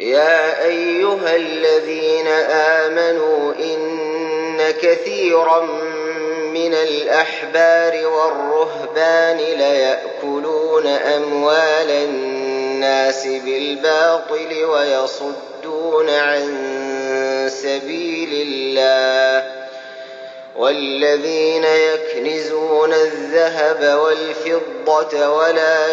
يا أيها الذين آمنوا إن كثيرا من الأحبار والرهبان ليأكلون أموال الناس بالباطل ويصدون عن سبيل الله والذين يكنزون الذهب والفضة ولا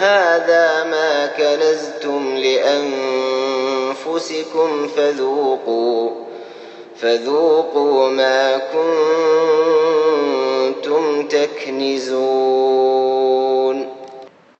هذا ما كنزتم لأنفسكم فذوقوا فذوقوا ما كنتم تكنزون.